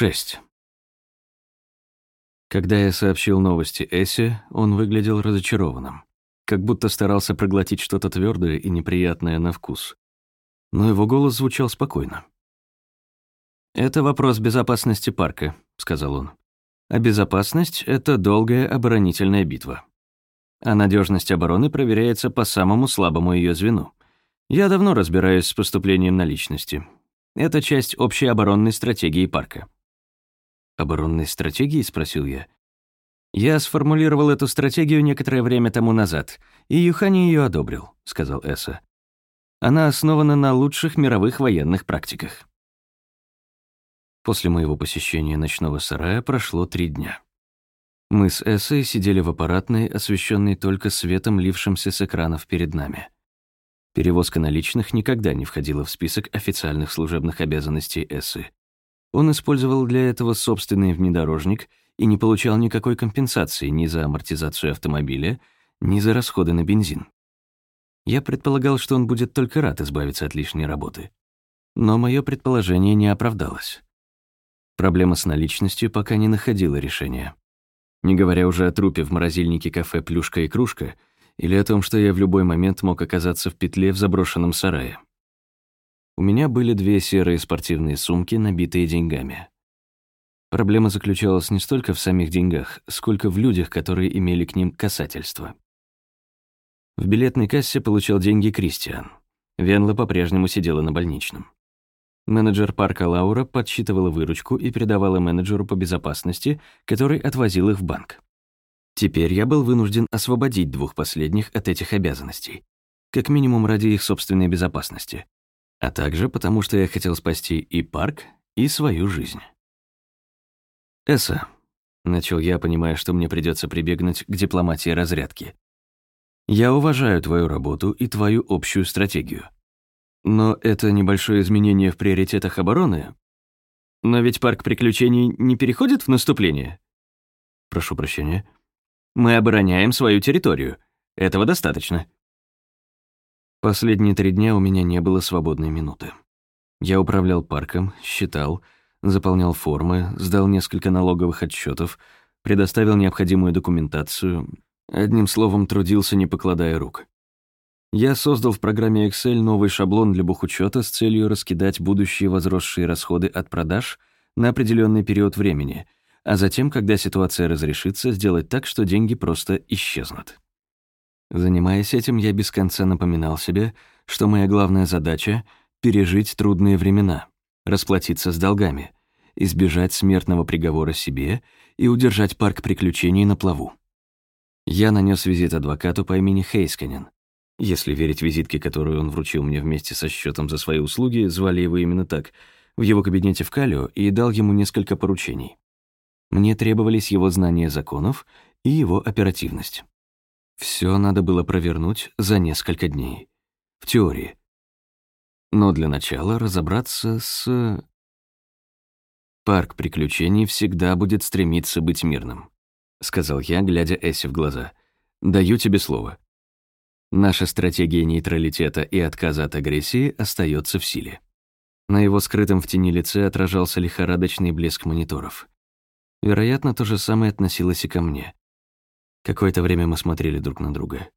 6. Когда я сообщил новости Эссе, он выглядел разочарованным, как будто старался проглотить что-то твердое и неприятное на вкус. Но его голос звучал спокойно. «Это вопрос безопасности парка», — сказал он. «А безопасность — это долгая оборонительная битва. А надежность обороны проверяется по самому слабому ее звену. Я давно разбираюсь с поступлением наличности. Это часть общей оборонной стратегии парка». «Оборонной стратегии?» — спросил я. «Я сформулировал эту стратегию некоторое время тому назад, и Юхани ее одобрил», — сказал Эсса. «Она основана на лучших мировых военных практиках». После моего посещения ночного сарая прошло три дня. Мы с Эссой сидели в аппаратной, освещенной только светом, лившимся с экранов перед нами. Перевозка наличных никогда не входила в список официальных служебных обязанностей Эссы. Он использовал для этого собственный внедорожник и не получал никакой компенсации ни за амортизацию автомобиля, ни за расходы на бензин. Я предполагал, что он будет только рад избавиться от лишней работы. Но мое предположение не оправдалось. Проблема с наличностью пока не находила решения. Не говоря уже о трупе в морозильнике кафе «Плюшка и кружка» или о том, что я в любой момент мог оказаться в петле в заброшенном сарае. У меня были две серые спортивные сумки, набитые деньгами. Проблема заключалась не столько в самих деньгах, сколько в людях, которые имели к ним касательство. В билетной кассе получал деньги Кристиан. Венла по-прежнему сидела на больничном. Менеджер парка Лаура подсчитывала выручку и передавала менеджеру по безопасности, который отвозил их в банк. Теперь я был вынужден освободить двух последних от этих обязанностей, как минимум ради их собственной безопасности а также потому, что я хотел спасти и парк, и свою жизнь. «Эсса», — начал я, понимая, что мне придется прибегнуть к дипломатии разрядки, «я уважаю твою работу и твою общую стратегию. Но это небольшое изменение в приоритетах обороны. Но ведь парк приключений не переходит в наступление?» «Прошу прощения». «Мы обороняем свою территорию. Этого достаточно». Последние три дня у меня не было свободной минуты. Я управлял парком, считал, заполнял формы, сдал несколько налоговых отчетов, предоставил необходимую документацию, одним словом, трудился, не покладая рук. Я создал в программе Excel новый шаблон для бухучета с целью раскидать будущие возросшие расходы от продаж на определенный период времени, а затем, когда ситуация разрешится, сделать так, что деньги просто исчезнут. Занимаясь этим, я без конца напоминал себе, что моя главная задача — пережить трудные времена, расплатиться с долгами, избежать смертного приговора себе и удержать парк приключений на плаву. Я нанес визит адвокату по имени Хейсканен. Если верить визитке, которую он вручил мне вместе со счетом за свои услуги, звали его именно так, в его кабинете в Калио и дал ему несколько поручений. Мне требовались его знания законов и его оперативность. Все надо было провернуть за несколько дней. В теории. Но для начала разобраться с... «Парк приключений всегда будет стремиться быть мирным», — сказал я, глядя Эсси в глаза. «Даю тебе слово. Наша стратегия нейтралитета и отказа от агрессии остается в силе». На его скрытом в тени лице отражался лихорадочный блеск мониторов. Вероятно, то же самое относилось и ко мне. Какое-то время мы смотрели друг на друга.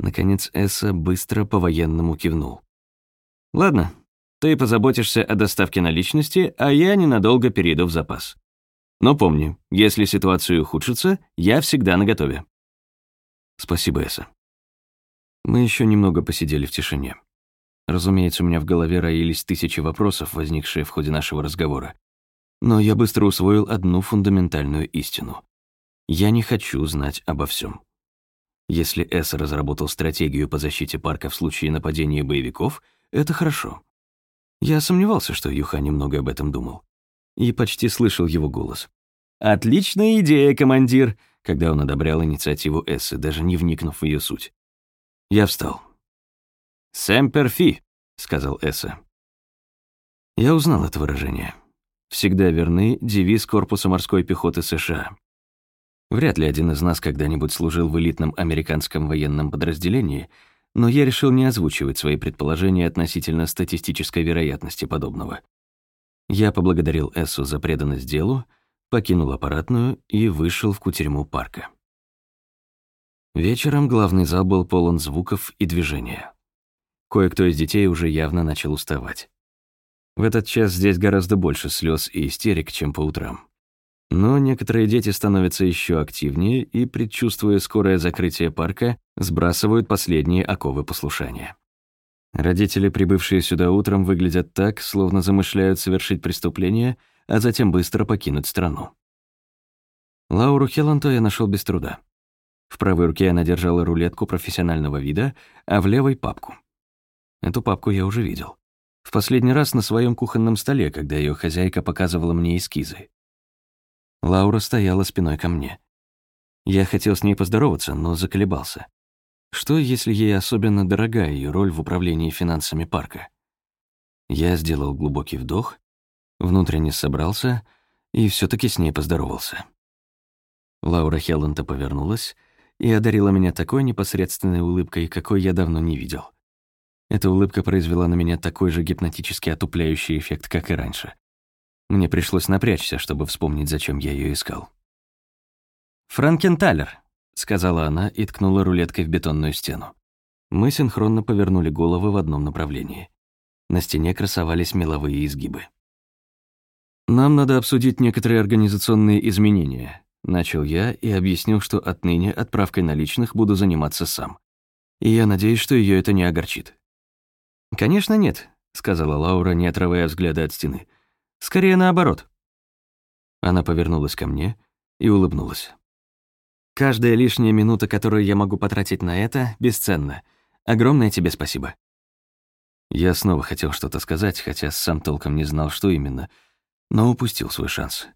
Наконец Эсса быстро по-военному кивнул. «Ладно, ты позаботишься о доставке наличности, а я ненадолго перейду в запас. Но помни, если ситуация ухудшится, я всегда наготове». «Спасибо, Эсса». Мы еще немного посидели в тишине. Разумеется, у меня в голове роились тысячи вопросов, возникшие в ходе нашего разговора. Но я быстро усвоил одну фундаментальную истину. Я не хочу знать обо всем. Если Эс разработал стратегию по защите парка в случае нападения боевиков, это хорошо. Я сомневался, что Юха немного об этом думал. И почти слышал его голос. «Отличная идея, командир!» когда он одобрял инициативу Эссы, даже не вникнув в ее суть. Я встал. «Сэмпер фи», — сказал Эсса. Я узнал это выражение. «Всегда верны» — девиз корпуса морской пехоты США. Вряд ли один из нас когда-нибудь служил в элитном американском военном подразделении, но я решил не озвучивать свои предположения относительно статистической вероятности подобного. Я поблагодарил Эссу за преданность делу, покинул аппаратную и вышел в кутерьму парка. Вечером главный зал был полон звуков и движения. Кое-кто из детей уже явно начал уставать. В этот час здесь гораздо больше слез и истерик, чем по утрам. Но некоторые дети становятся еще активнее и, предчувствуя скорое закрытие парка, сбрасывают последние оковы послушания. Родители, прибывшие сюда утром, выглядят так, словно замышляют совершить преступление, а затем быстро покинуть страну. Лауру Хелланту я нашел без труда. В правой руке она держала рулетку профессионального вида, а в левой — папку. Эту папку я уже видел. В последний раз на своем кухонном столе, когда ее хозяйка показывала мне эскизы. Лаура стояла спиной ко мне. Я хотел с ней поздороваться, но заколебался. Что, если ей особенно дорога ее роль в управлении финансами парка? Я сделал глубокий вдох, внутренне собрался и все таки с ней поздоровался. Лаура Хелланта повернулась и одарила меня такой непосредственной улыбкой, какой я давно не видел. Эта улыбка произвела на меня такой же гипнотически отупляющий эффект, как и раньше. Мне пришлось напрячься, чтобы вспомнить, зачем я ее искал. «Франкенталер», — сказала она и ткнула рулеткой в бетонную стену. Мы синхронно повернули головы в одном направлении. На стене красовались меловые изгибы. «Нам надо обсудить некоторые организационные изменения», Начал я и объяснил, что отныне отправкой наличных буду заниматься сам. И я надеюсь, что ее это не огорчит. «Конечно нет», — сказала Лаура, не отрывая взгляда от стены. «Скорее наоборот». Она повернулась ко мне и улыбнулась. «Каждая лишняя минута, которую я могу потратить на это, бесценна. Огромное тебе спасибо». Я снова хотел что-то сказать, хотя сам толком не знал, что именно, но упустил свой шанс.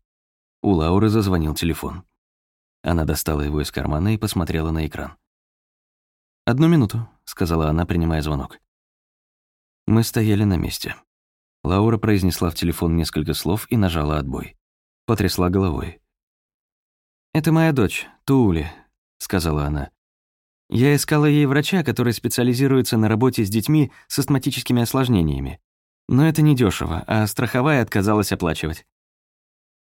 У Лауры зазвонил телефон. Она достала его из кармана и посмотрела на экран. «Одну минуту», — сказала она, принимая звонок. Мы стояли на месте. Лаура произнесла в телефон несколько слов и нажала отбой. Потрясла головой. «Это моя дочь, Туули», — сказала она. «Я искала ей врача, который специализируется на работе с детьми с астматическими осложнениями. Но это недешево, а страховая отказалась оплачивать.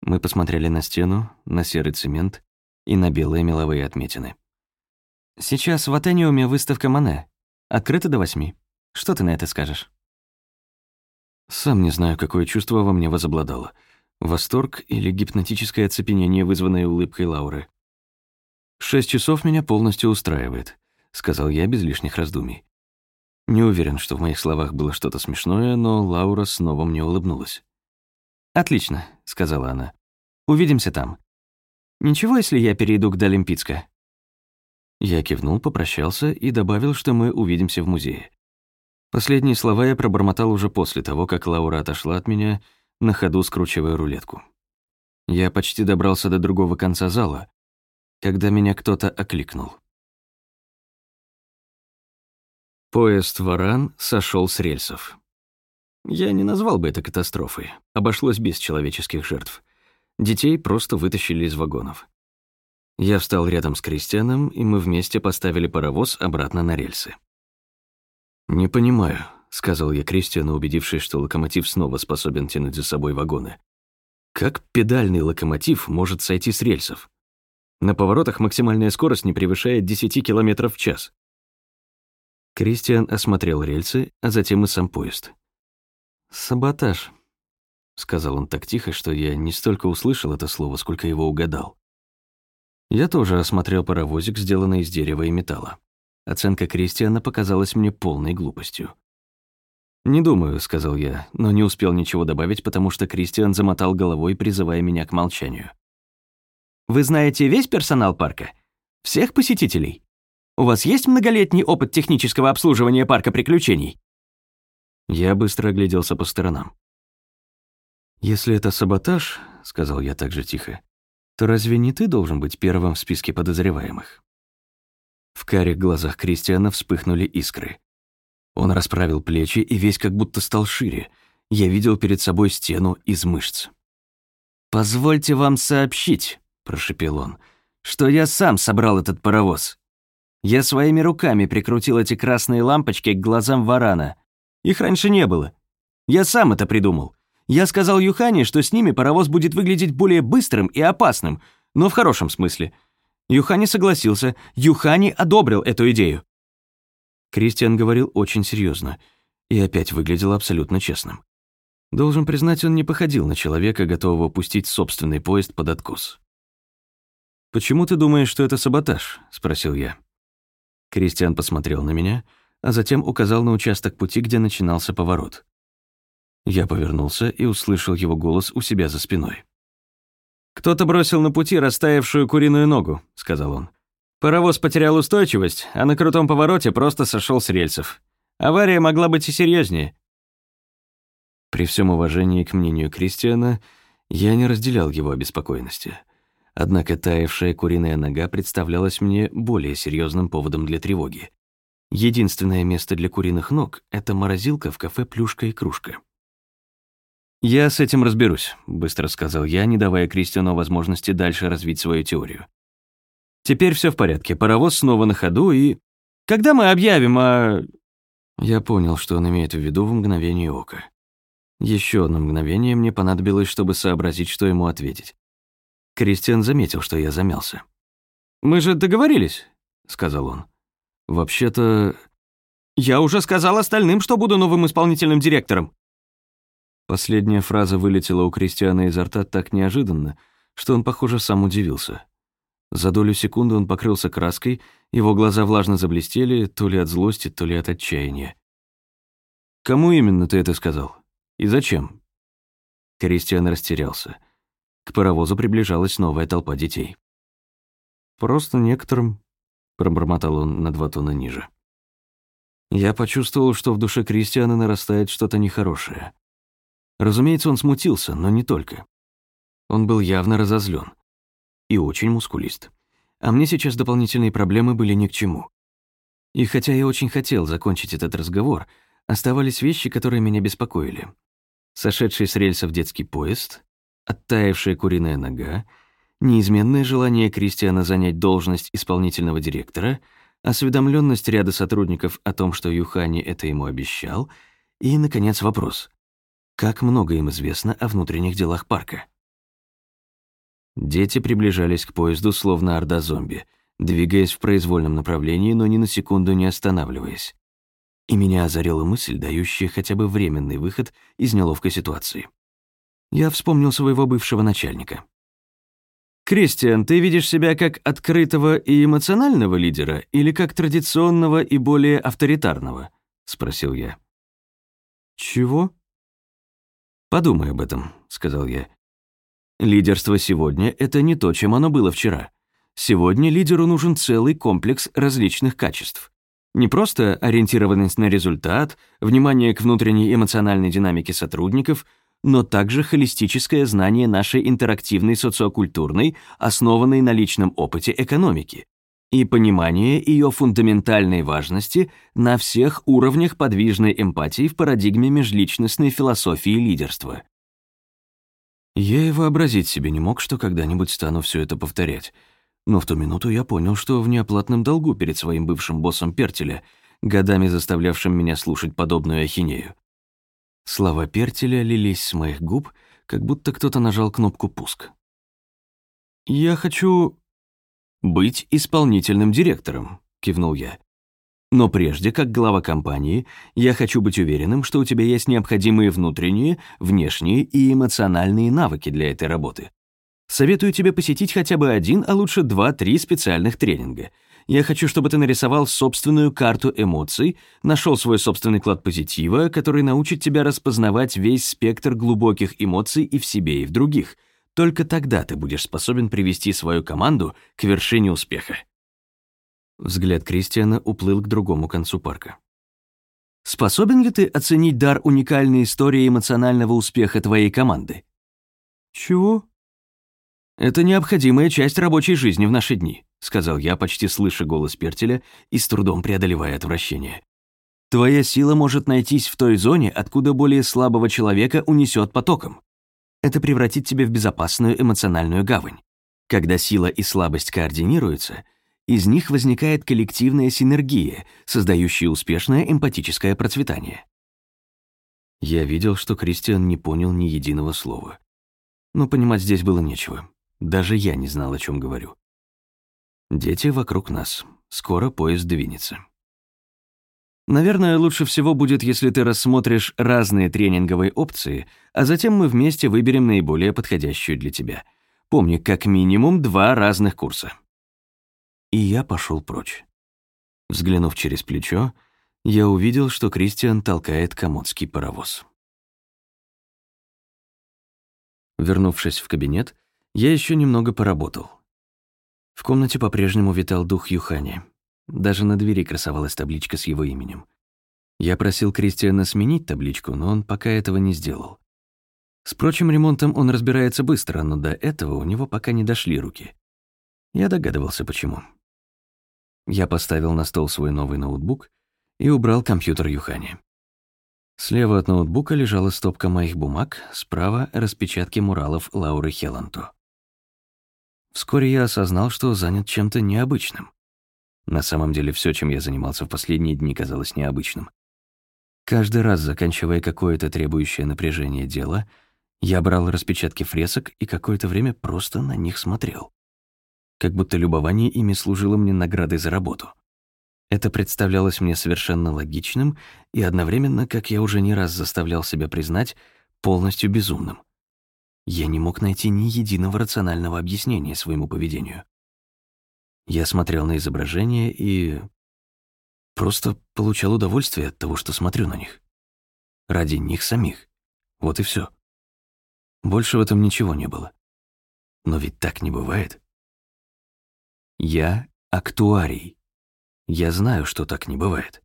Мы посмотрели на стену, на серый цемент и на белые меловые отметины. «Сейчас в Атениуме выставка Мане. Открыта до восьми. Что ты на это скажешь?» Сам не знаю, какое чувство во мне возобладало. Восторг или гипнотическое оцепенение, вызванное улыбкой Лауры. «Шесть часов меня полностью устраивает», — сказал я без лишних раздумий. Не уверен, что в моих словах было что-то смешное, но Лаура снова мне улыбнулась. «Отлично», — сказала она. «Увидимся там. Ничего, если я перейду к Долимпицка?» Я кивнул, попрощался и добавил, что мы увидимся в музее. Последние слова я пробормотал уже после того, как Лаура отошла от меня, на ходу скручивая рулетку. Я почти добрался до другого конца зала, когда меня кто-то окликнул. Поезд «Варан» сошел с рельсов. Я не назвал бы это катастрофой. Обошлось без человеческих жертв. Детей просто вытащили из вагонов. Я встал рядом с Кристианом, и мы вместе поставили паровоз обратно на рельсы. «Не понимаю», — сказал я Кристиану, убедившись, что локомотив снова способен тянуть за собой вагоны. «Как педальный локомотив может сойти с рельсов? На поворотах максимальная скорость не превышает 10 км в час». Кристиан осмотрел рельсы, а затем и сам поезд. «Саботаж», — сказал он так тихо, что я не столько услышал это слово, сколько его угадал. Я тоже осмотрел паровозик, сделанный из дерева и металла. Оценка Кристиана показалась мне полной глупостью. «Не думаю», — сказал я, но не успел ничего добавить, потому что Кристиан замотал головой, призывая меня к молчанию. «Вы знаете весь персонал парка? Всех посетителей? У вас есть многолетний опыт технического обслуживания парка приключений?» Я быстро огляделся по сторонам. «Если это саботаж», — сказал я также тихо, «то разве не ты должен быть первым в списке подозреваемых?» В карих глазах Кристиана вспыхнули искры. Он расправил плечи и весь как будто стал шире. Я видел перед собой стену из мышц. «Позвольте вам сообщить», — прошепел он, «что я сам собрал этот паровоз. Я своими руками прикрутил эти красные лампочки к глазам варана, их раньше не было. Я сам это придумал. Я сказал Юхане, что с ними паровоз будет выглядеть более быстрым и опасным, но в хорошем смысле. Юхани согласился, Юхани одобрил эту идею. Кристиан говорил очень серьезно и опять выглядел абсолютно честным. Должен признать, он не походил на человека, готового пустить собственный поезд под откос. «Почему ты думаешь, что это саботаж?» — спросил я. Кристиан посмотрел на меня, а затем указал на участок пути, где начинался поворот. Я повернулся и услышал его голос у себя за спиной. «Кто-то бросил на пути растаявшую куриную ногу», — сказал он. «Паровоз потерял устойчивость, а на крутом повороте просто сошел с рельсов. Авария могла быть и серьезнее. При всем уважении к мнению Кристиана, я не разделял его обеспокоенности. Однако таявшая куриная нога представлялась мне более серьезным поводом для тревоги. Единственное место для куриных ног — это морозилка в кафе «Плюшка и кружка». «Я с этим разберусь», — быстро сказал я, не давая Кристиану возможности дальше развить свою теорию. «Теперь все в порядке, паровоз снова на ходу и...» «Когда мы объявим о...» Я понял, что он имеет в виду в мгновение ока. Еще одно мгновение мне понадобилось, чтобы сообразить, что ему ответить. Кристиан заметил, что я замялся. «Мы же договорились», — сказал он. «Вообще-то...» «Я уже сказал остальным, что буду новым исполнительным директором». Последняя фраза вылетела у Кристиана изо рта так неожиданно, что он, похоже, сам удивился. За долю секунды он покрылся краской, его глаза влажно заблестели, то ли от злости, то ли от отчаяния. «Кому именно ты это сказал?» И зачем? Кристиан растерялся. К паровозу приближалась новая толпа детей. «Просто некоторым», — пробормотал он на два тона ниже. Я почувствовал, что в душе Кристиана нарастает что-то нехорошее. Разумеется, он смутился, но не только. Он был явно разозлен и очень мускулист. А мне сейчас дополнительные проблемы были ни к чему. И хотя я очень хотел закончить этот разговор, оставались вещи, которые меня беспокоили сошедший с рельсов детский поезд, оттаившая куриная нога, неизменное желание Кристиана занять должность исполнительного директора, осведомленность ряда сотрудников о том, что Юхани это ему обещал, и, наконец, вопрос. Как много им известно о внутренних делах парка? Дети приближались к поезду, словно орда зомби, двигаясь в произвольном направлении, но ни на секунду не останавливаясь и меня озарила мысль, дающая хотя бы временный выход из неловкой ситуации. Я вспомнил своего бывшего начальника. «Кристиан, ты видишь себя как открытого и эмоционального лидера или как традиционного и более авторитарного?» — спросил я. «Чего?» «Подумай об этом», — сказал я. «Лидерство сегодня — это не то, чем оно было вчера. Сегодня лидеру нужен целый комплекс различных качеств. Не просто ориентированность на результат, внимание к внутренней эмоциональной динамике сотрудников, но также холистическое знание нашей интерактивной социокультурной, основанной на личном опыте экономики, и понимание ее фундаментальной важности на всех уровнях подвижной эмпатии в парадигме межличностной философии лидерства. Я и вообразить себе не мог, что когда-нибудь стану все это повторять — но в ту минуту я понял, что в неоплатном долгу перед своим бывшим боссом Пертеля, годами заставлявшим меня слушать подобную ахинею. Слова Пертеля лились с моих губ, как будто кто-то нажал кнопку «пуск». «Я хочу быть исполнительным директором», — кивнул я. «Но прежде, как глава компании, я хочу быть уверенным, что у тебя есть необходимые внутренние, внешние и эмоциональные навыки для этой работы. Советую тебе посетить хотя бы один, а лучше два-три специальных тренинга. Я хочу, чтобы ты нарисовал собственную карту эмоций, нашел свой собственный клад позитива, который научит тебя распознавать весь спектр глубоких эмоций и в себе, и в других. Только тогда ты будешь способен привести свою команду к вершине успеха. Взгляд Кристиана уплыл к другому концу парка. Способен ли ты оценить дар уникальной истории эмоционального успеха твоей команды? Чего? «Это необходимая часть рабочей жизни в наши дни», сказал я, почти слыша голос Пертеля и с трудом преодолевая отвращение. «Твоя сила может найтись в той зоне, откуда более слабого человека унесет потоком. Это превратит тебя в безопасную эмоциональную гавань. Когда сила и слабость координируются, из них возникает коллективная синергия, создающая успешное эмпатическое процветание. Я видел, что Кристиан не понял ни единого слова. Но понимать здесь было нечего. Даже я не знал, о чем говорю. Дети вокруг нас. Скоро поезд двинется. Наверное, лучше всего будет, если ты рассмотришь разные тренинговые опции, а затем мы вместе выберем наиболее подходящую для тебя. Помни, как минимум два разных курса. И я пошел прочь. Взглянув через плечо, я увидел, что Кристиан толкает комодский паровоз. Вернувшись в кабинет, я еще немного поработал. В комнате по-прежнему витал дух Юхани. Даже на двери красовалась табличка с его именем. Я просил Кристиана сменить табличку, но он пока этого не сделал. С прочим ремонтом он разбирается быстро, но до этого у него пока не дошли руки. Я догадывался, почему. Я поставил на стол свой новый ноутбук и убрал компьютер Юхани. Слева от ноутбука лежала стопка моих бумаг, справа — распечатки муралов Лауры Хелланту. Вскоре я осознал, что занят чем-то необычным. На самом деле все, чем я занимался в последние дни, казалось необычным. Каждый раз, заканчивая какое-то требующее напряжение дело, я брал распечатки фресок и какое-то время просто на них смотрел. Как будто любование ими служило мне наградой за работу. Это представлялось мне совершенно логичным и одновременно, как я уже не раз заставлял себя признать, полностью безумным. Я не мог найти ни единого рационального объяснения своему поведению. Я смотрел на изображения и просто получал удовольствие от того, что смотрю на них. Ради них самих. Вот и все. Больше в этом ничего не было. Но ведь так не бывает. Я актуарий. Я знаю, что так не бывает.